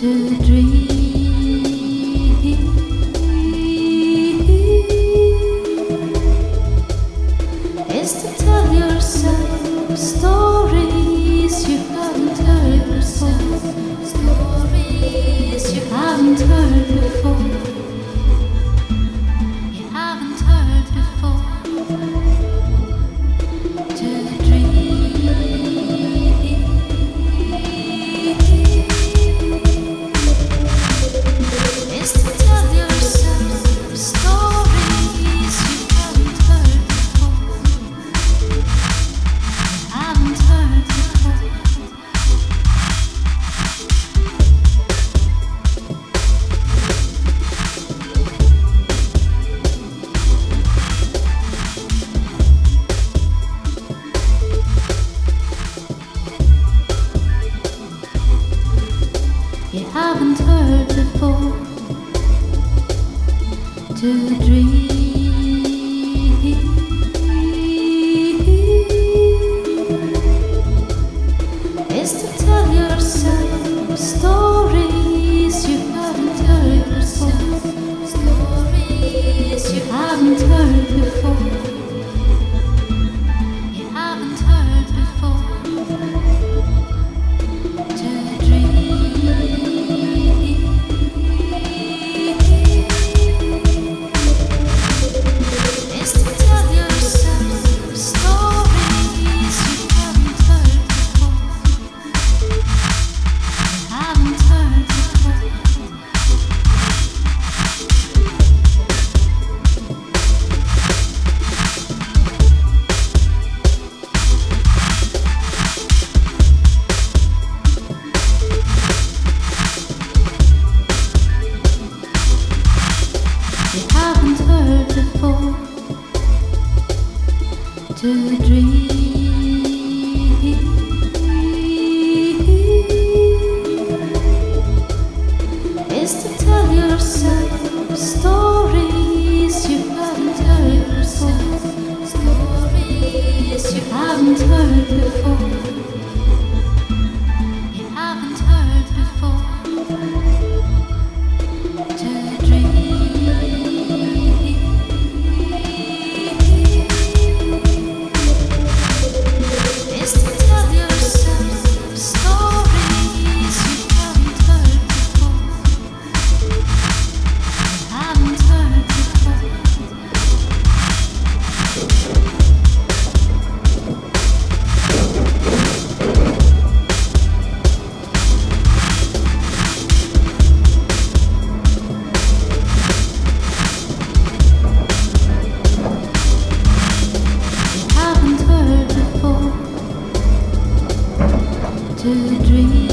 to dream is to tell yourself to dream. beautiful to dream.